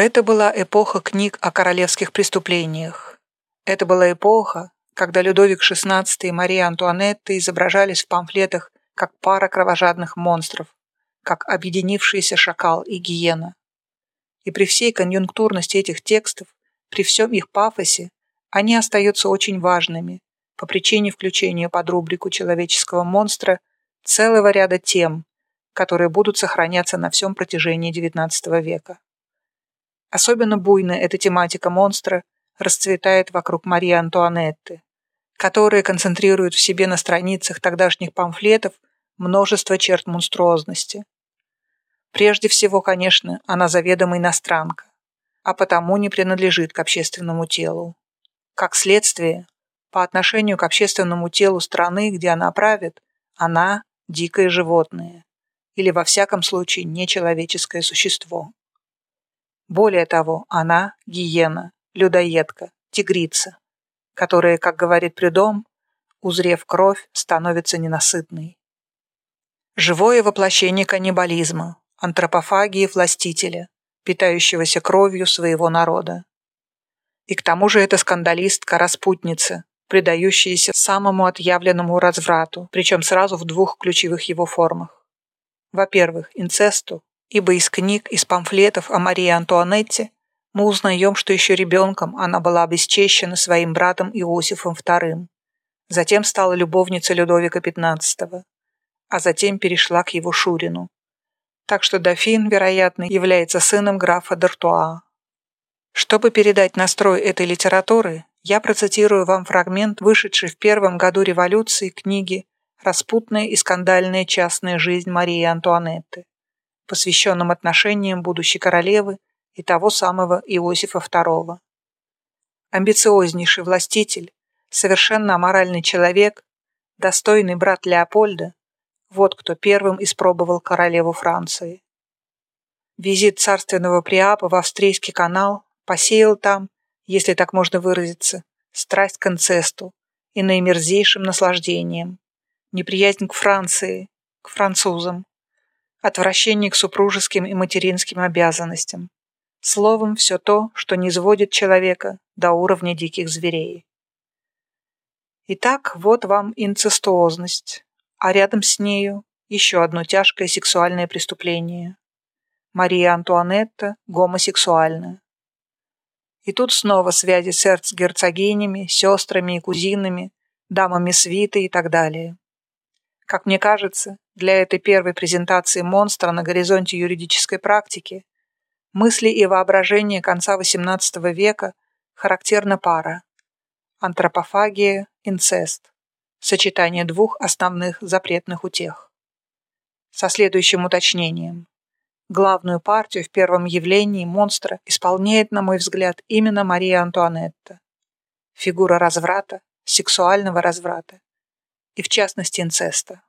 Это была эпоха книг о королевских преступлениях. Это была эпоха, когда Людовик XVI и Мария Антуанетта изображались в памфлетах как пара кровожадных монстров, как объединившиеся шакал и гиена. И при всей конъюнктурности этих текстов, при всем их пафосе, они остаются очень важными по причине включения под рубрику человеческого монстра целого ряда тем, которые будут сохраняться на всем протяжении XIX века. Особенно буйно эта тематика монстра расцветает вокруг Марии Антуанетты, которая концентрирует в себе на страницах тогдашних памфлетов множество черт монструозности. Прежде всего, конечно, она заведомо иностранка, а потому не принадлежит к общественному телу. Как следствие, по отношению к общественному телу страны, где она правит, она – дикое животное, или во всяком случае нечеловеческое существо. Более того, она – гиена, людоедка, тигрица, которая, как говорит Придом, узрев кровь, становится ненасытной. Живое воплощение каннибализма, антропофагии властителя, питающегося кровью своего народа. И к тому же это скандалистка-распутница, предающаяся самому отъявленному разврату, причем сразу в двух ключевых его формах. Во-первых, инцесту, ибо из книг, из памфлетов о Марии Антуанетте мы узнаем, что еще ребенком она была обесчещена своим братом Иосифом II, затем стала любовницей Людовика XV, а затем перешла к его Шурину. Так что дофин, вероятно, является сыном графа Д'Артуа. Чтобы передать настрой этой литературы, я процитирую вам фрагмент, вышедший в первом году революции книги «Распутная и скандальная частная жизнь Марии Антуанетты», посвященном отношениям будущей королевы и того самого Иосифа II. Амбициознейший властитель, совершенно аморальный человек, достойный брат Леопольда, вот кто первым испробовал королеву Франции. Визит царственного Приапа в Австрийский канал посеял там, если так можно выразиться, страсть к инцесту и наимерзейшим наслаждением, неприязнь к Франции, к французам, отвращение к супружеским и материнским обязанностям, Словом, все то, что не сводит человека до уровня диких зверей. Итак, вот вам инцестуозность, а рядом с нею еще одно тяжкое сексуальное преступление. Мария Антуанетта гомосексуальна. И тут снова связи с эрцгерцогинями, сестрами и кузинами, дамами свиты и так далее. Как мне кажется, для этой первой презентации монстра на горизонте юридической практики мысли и воображение конца XVIII века характерна пара – антропофагия, инцест, сочетание двух основных запретных утех. Со следующим уточнением. Главную партию в первом явлении монстра исполняет, на мой взгляд, именно Мария Антуанетта. Фигура разврата, сексуального разврата и, в частности, инцеста.